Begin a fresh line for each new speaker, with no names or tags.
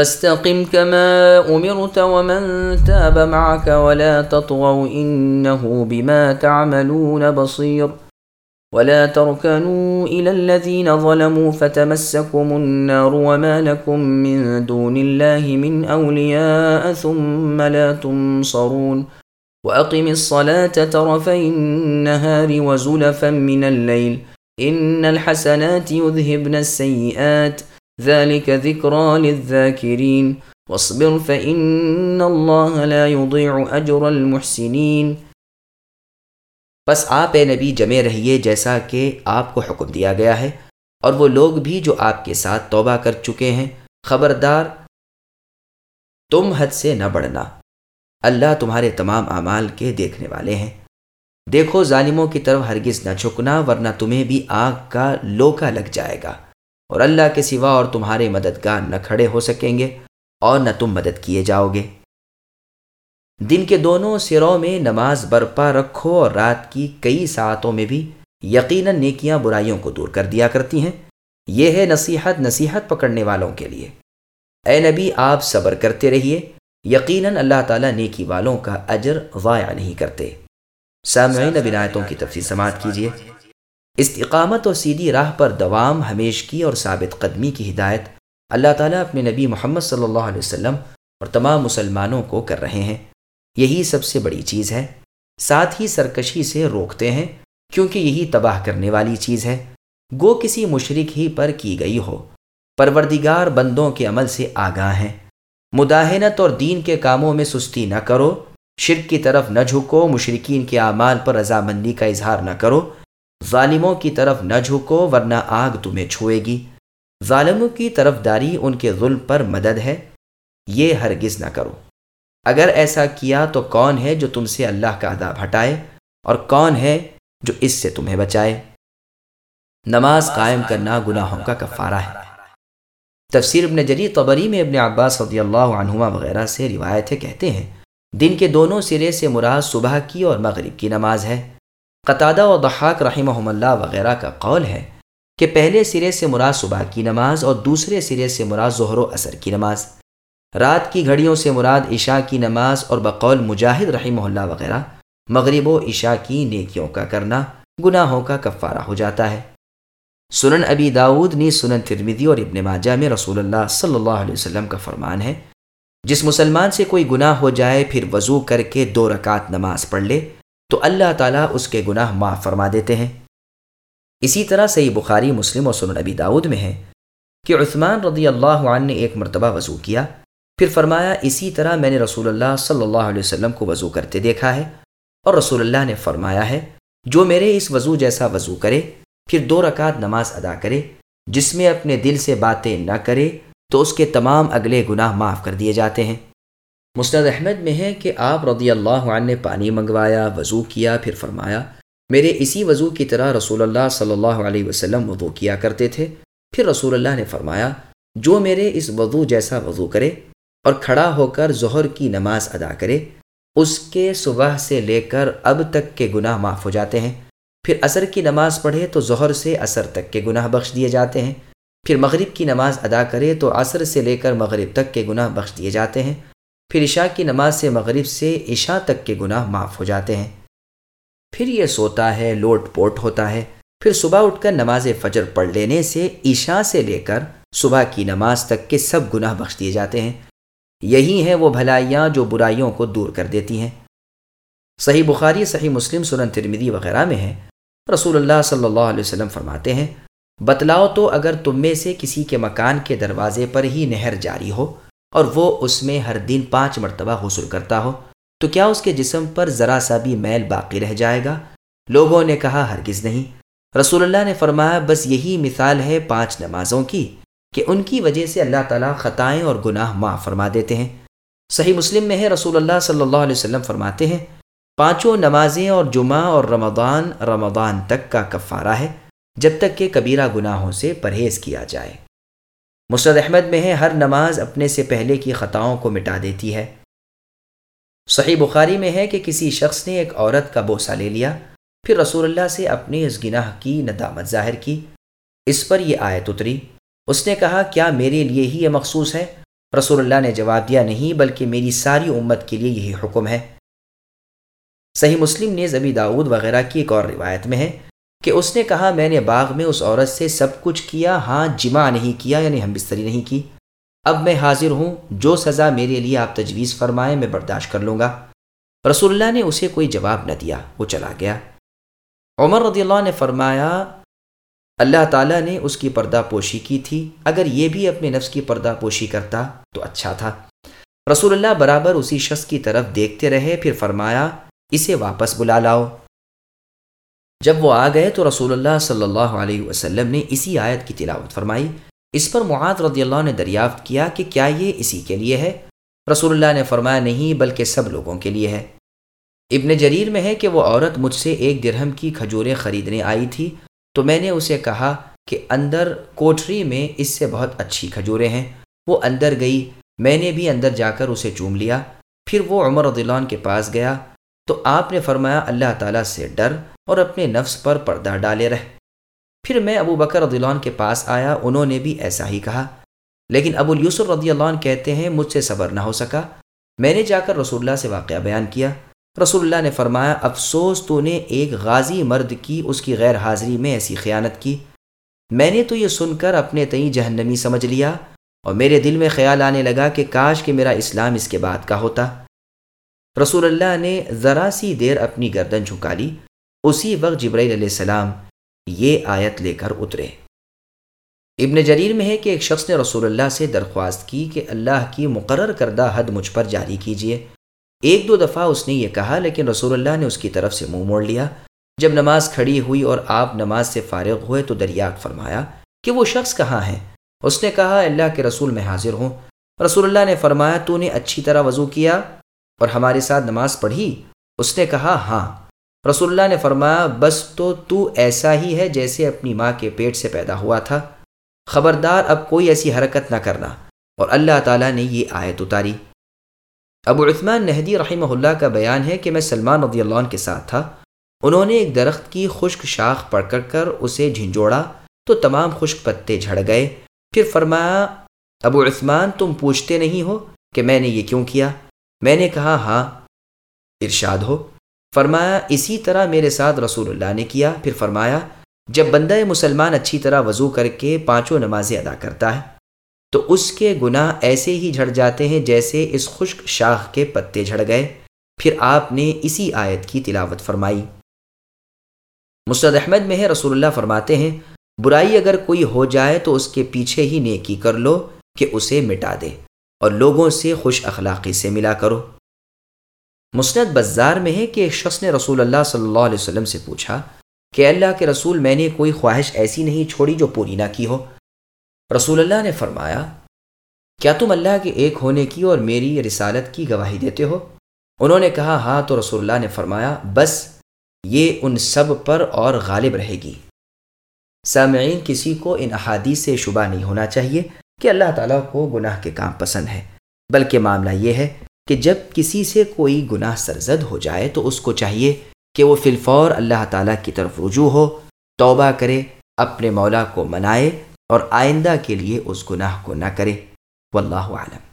فاستقم كما أمرت ومن تاب معك ولا تطغوا إنه بما تعملون بصير. ولا تركنوا إلى الذين ظلموا فتمسكم النار وما لكم من دون الله من أولياء ثم لا تنصرون. وأقم الصلاة طرفي النهار وزلفا من الليل. إن الحسنات يذهبن السيئات. ذلك ذكرى للذاكرين. واصبر فإن الله لا يضيع أجر المحسنين.
بس آپ اے نبی جمے رہیے جیسا کہ آپ کو حکم دیا گیا ہے، اور وہ لوگ بھی جو آپ کے ساتھ توبہ کر چکے ہیں، خبردار، تم حد سے نہ بڑھنا۔ اللہ تمہارے تمام اعمال کے دیکھنے والے ہیں۔ دیکھو ظالموں کی طرف ہرگز نہ جھکنا، ورنہ تمہیں بھی آگ کا لوکا لگ جائے گا۔ اور اللہ کے سوا اور تمہارے مددگار نہ کھڑے ہو سکیں گے اور نہ تم مدد کیے جاؤ گے۔ دن کے دونوں سروں میں نماز برپا رکھو اور رات کی کئی ساعتوں میں بھی یقیناً نیکیاں برائیوں کو دور کر دیا کرتی ہیں۔ یہ ہے نصیحت نصیحت پکڑنے والوں کے لیے۔ اے نبی، آپ صبر کرتے رہیے۔ یقیناً اللہ تعالیٰ نیکی والوں کا اجر ضائع نہیں کرتے۔ سامعین بنایتوں کی تفصیل سماعت کیجیے۔ استقامت اور سیدھی راہ پر دوام ہمیش کی اور ثابت قدمی کی ہدایت اللہ تعالیٰ اپنے نبی محمد صلی اللہ علیہ وسلم اور تمام مسلمانوں کو کر رہے ہیں۔ یہی سب سے بڑی چیز ہے۔ ساتھ ہی سرکشی سے روکتے ہیں، کیونکہ یہی تباہ کرنے والی چیز ہے۔ گو کسی مشرق ہی پر کی گئی ہو۔ پروردگار بندوں کے عمل سے آگاہ ہیں۔ مداحنت اور دین کے کاموں میں سستی نہ کرو۔ شرک کی طرف نہ جھکو۔ مشرقین کے اعمال پر رضامندی کا اظہار نہ کرو۔ ظالموں کی طرف نہ جھکو ورنہ آگ تمہیں چھوئے گی۔ ظالموں کی طرف داری ان کے ظلم پر مدد ہے۔ یہ ہرگز نہ کرو۔ اگر ایسا کیا تو کون ہے جو تم سے اللہ کا عذاب ہٹائے اور کون ہے جو اس سے تمہیں بچائے؟ نماز قائم کرنا گناہوں کا کفارہ ہے۔ تفسیر ابن جری طبری میں ابن عباس رضی اللہ عنہما وغیرہ سے روایتیں کہتے ہیں، دن کے دونوں سرے سے مراد صبح کی اور مغرب کی نماز ہے۔ قطادہ و ضحاک رحمہ اللہ وغیرہ کا قول ہے کہ پہلے سرے سے مراد صبح کی نماز اور دوسرے سرے سے مراد ظہر و اثر کی نماز۔ رات کی گھڑیوں سے مراد عشاء کی نماز اور بقول مجاہد رحمہ اللہ وغیرہ۔ مغرب و عشاء کی نیکیوں کا کرنا، گناہوں کا کفارہ ہو جاتا ہے۔ سنن ابی داود نی سنن ترمیدی اور ابن ماجہ میں رسول اللہ صلی اللہ علیہ وسلم کا فرمان ہے، جس مسلمان سے کوئی گناہ ہو جائے پھر وضو کر کے دو رکعت نماز پڑھ لے۔ تو اللہ تعالیٰ اس کے گناہ معاف فرما دیتے ہیں۔ اسی طرح صحیح بخاری، مسلم اور سنن ابی داود میں ہے کہ عثمان رضی اللہ عنہ نے ایک مرتبہ وضو کیا۔ پھر فرمایا، اسی طرح میں نے رسول اللہ صلی اللہ علیہ وسلم کو وضو کرتے دیکھا ہے اور رسول اللہ نے فرمایا ہے، جو میرے اس وضو جیسا وضو کرے، پھر دو رکعت نماز ادا کرے، جس میں اپنے دل سے باتیں نہ کرے، تو اس کے تمام اگلے گناہ معاف کر دیے جاتے ہیں۔ مستد احمد میں ہے کہ آپ رضی اللہ عنہ نے پانی منگوایا، وضو کیا، پھر فرمایا، میرے اسی وضو کی طرح رسول اللہ صلی اللہ علیہ وسلم وضو کیا کرتے تھے۔ پھر رسول اللہ نے فرمایا، جو میرے اس وضو جیسا وضو کرے اور کھڑا ہو کر ظہر کی نماز ادا کرے، اس کے صبح سے لے کر اب تک کے گناہ معاف ہو جاتے ہیں۔ پھر عصر کی نماز پڑھے تو ظہر سے عصر تک کے گناہ بخش دیے جاتے ہیں۔ پھر مغرب کی نماز ادا کرے تو عصر سے لے کر مغرب تک کے گناہ بخش دیے جاتے ہیں۔ پھر عشاء کی نماز سے مغرب سے عشاء تک کے گناہ معاف ہو جاتے ہیں۔ پھر یہ سوتا ہے، لوٹ پوٹ ہوتا ہے۔ پھر صبح اٹھ کر نماز فجر پڑھ لینے سے عشاء سے لے کر صبح کی نماز تک کے سب گناہ بخش دیے جاتے ہیں۔ یہی ہیں وہ بھلائیاں جو برائیوں کو دور کر دیتی ہیں۔ صحیح بخاری، صحیح مسلم، سنن ترمیدی وغیرہ میں ہے رسول اللہ صلی اللہ علیہ وسلم فرماتے ہیں، بتلاؤ تو اگر تم میں سے کسی کے مکان کے دروازے پر ہی نہر جاری ہو۔ اور وہ اس میں ہر دن پانچ مرتبہ غسل کرتا ہو، تو کیا اس کے جسم پر ذرا سا بھی میل باقی رہ جائے گا؟ لوگوں نے کہا، ہرگز نہیں۔ رسول اللہ نے فرمایا، بس یہی مثال ہے پانچ نمازوں کی، کہ ان کی وجہ سے اللہ تعالیٰ خطائیں اور گناہ معاف فرما دیتے ہیں۔ صحیح مسلم میں ہے، رسول اللہ صلی اللہ علیہ وسلم فرماتے ہیں، پانچوں نمازیں اور جمعہ اور رمضان رمضان تک کا کفارہ ہے، جب تک کہ کبیرہ گناہوں سے پرہیز کیا جائے۔ مستد احمد میں ہے، ہر نماز اپنے سے پہلے کی خطاؤں کو مٹا دیتی ہے۔ صحیح بخاری میں ہے کہ کسی شخص نے ایک عورت کا بوسہ لے لیا، پھر رسول اللہ سے اپنے اس گناہ کی ندامت ظاہر کی۔ اس پر یہ آیت اتری۔ اس نے کہا، کیا میرے لیے ہی یہ مخصوص ہے؟ رسول اللہ نے جواب دیا، نہیں، بلکہ میری ساری امت کے لیے یہی حکم ہے۔ صحیح مسلم نے زبی داود وغیرہ کی ایک اور روایت میں ہے کہ اس نے کہا، میں نے باغ میں اس عورت سے سب کچھ کیا ہاں جمع نہیں کیا یعنی ہم بستری نہیں کی۔ اب میں حاضر ہوں، جو سزا میرے لیے آپ تجویز فرمائیں، میں برداشت کر لوں گا۔ رسول اللہ نے اسے کوئی جواب نہ دیا، وہ چلا گیا۔ عمر رضی اللہ نے فرمایا، اللہ تعالیٰ نے اس کی پردہ پوشی کی تھی، اگر یہ بھی اپنے نفس کی پردہ پوشی کرتا تو اچھا تھا۔ رسول اللہ برابر اسی شخص کی طرف دیکھتے رہے، پھر فرمایا، اسے واپس بلا لاؤ۔ جب وہ آ گئے تو رسول اللہ صلی اللہ علیہ وسلم نے اسی آیت کی تلاوت فرمائی۔ اس پر معاد رضی اللہ نے دریافت کیا کہ کیا یہ اسی کے لیے ہے؟ رسول اللہ نے فرمایا، نہیں، بلکہ سب لوگوں کے لیے ہے۔ ابن جریر میں ہے کہ وہ عورت مجھ سے ایک درہم کی کھجوریں خریدنے آئی تھی، تو میں نے اسے کہا کہ اندر کوٹری میں اس سے بہت اچھی کھجوریں ہیں۔ وہ اندر گئی، میں نے بھی اندر جا کر اسے چوم لیا۔ پھر وہ عمر رضی اللہ کے پاس گیا۔ تو آپ نے فرمایا، اللہ تعالیٰ سے ڈر اور اپنے نفس پر پردہ ڈالے رہ پھر میں ابو بکر رضی اللہ عنہ کے پاس آیا، انہوں نے بھی ایسا ہی کہا۔ لیکن ابو الیوسر رضی اللہ عنہ کہتے ہیں، مجھ سے صبر نہ ہو سکا۔ میں نے جا کر رسول اللہ سے واقعہ بیان کیا۔ رسول اللہ نے فرمایا، افسوس، تو نے ایک غازی مرد کی، اس کی غیر حاضری میں ایسی خیانت کی۔ میں نے تو یہ سن کر اپنے تئیں جہنمی سمجھ لیا اور میرے دل میں خیال آنے لگا کہ کاش کہ میرا اسلام اس کے بعد کا ہوتا۔ رسول اللہ نے ذرا سی دیر اپنی گردن جھکا لی۔ اسی وقت جبرائیل علیہ السلام یہ آیت لے کر اترے۔ ابن جریر میں ہے کہ ایک شخص نے رسول اللہ سے درخواست کی کہ اللہ کی مقرر کردہ حد مجھ پر جاری کیجیے۔ ایک دو دفعہ اس نے یہ کہا، لیکن رسول اللہ نے اس کی طرف سے منہ موڑ لیا۔ جب نماز کھڑی ہوئی اور آپ نماز سے فارغ ہوئے تو دریافت فرمایا کہ وہ شخص کہاں ہے؟ اس نے کہا، اللہ کے رسول میں حاضر ہوں۔ رسول اللہ نے فرمایا، تو نے اچھی طرح وضو کیا اور ہمارے ساتھ نماز پڑھی؟ اس نے کہا ہاں۔ رسول اللہ نے فرمایا، بس تو تو ایسا ہی ہے جیسے اپنی ماں کے پیٹ سے پیدا ہوا تھا۔ خبردار، اب کوئی ایسی حرکت نہ کرنا۔ اور اللہ تعالیٰ نے یہ آیت اتاری۔ ابو عثمان نہدی رحمہ اللہ کا بیان ہے کہ میں سلمان رضی اللہ عنہ کے ساتھ تھا۔ انہوں نے ایک درخت کی خشک شاخ پڑ کر کر اسے جھنجوڑا تو تمام خشک پتے جھڑ گئے۔ پھر فرمایا، ابو عثمان، تم پوچھتے نہیں ہو کہ میں نے یہ کیوں کیا؟ میں نے کہا ہاں ارشاد ہو۔ فرمایا، اسی طرح میرے ساتھ رسول اللہ نے کیا۔ پھر فرمایا، جب بندہ مسلمان اچھی طرح وضو کر کے پانچوں نمازیں ادا کرتا ہے، تو اس کے گناہ ایسے ہی جھڑ جاتے ہیں جیسے اس خشک شاخ کے پتے جھڑ گئے۔ پھر آپ نے اسی آیت کی تلاوت فرمائی۔ مستد احمد میں ہے، رسول اللہ فرماتے ہیں، برائی اگر کوئی ہو جائے تو اس کے پیچھے ہی نیکی کر لو کہ اسے مٹا دے، اور لوگوں سے خوش اخلاقی سے ملا کرو۔ مسند بزار میں ہے کہ ایک شخص نے رسول اللہ صلی اللہ علیہ وسلم سے پوچھا کہ اللہ کے رسول میں نے کوئی خواہش ایسی نہیں چھوڑی جو پوری نہ کی ہو۔ رسول اللہ نے فرمایا، کیا تم اللہ کے ایک ہونے کی اور میری رسالت کی گواہی دیتے ہو؟ انہوں نے کہا ہاں تو رسول اللہ نے فرمایا، بس یہ ان سب پر اور غالب رہے گی۔ سامعین، کسی کو ان احادیث سے شبہ نہیں ہونا چاہیے کہ اللہ تعالیٰ کو گناہ کے کام پسند ہے، بلکہ معاملہ یہ ہے کہ جب کسی سے کوئی گناہ سرزد ہو جائے تو اس کو چاہیے کہ وہ فلفور اللہ تعالیٰ کی طرف رجوع ہو، توبہ کرے، اپنے مولا کو منائے اور آئندہ کے لیے اس گناہ کو نہ کرے۔ واللہ عالم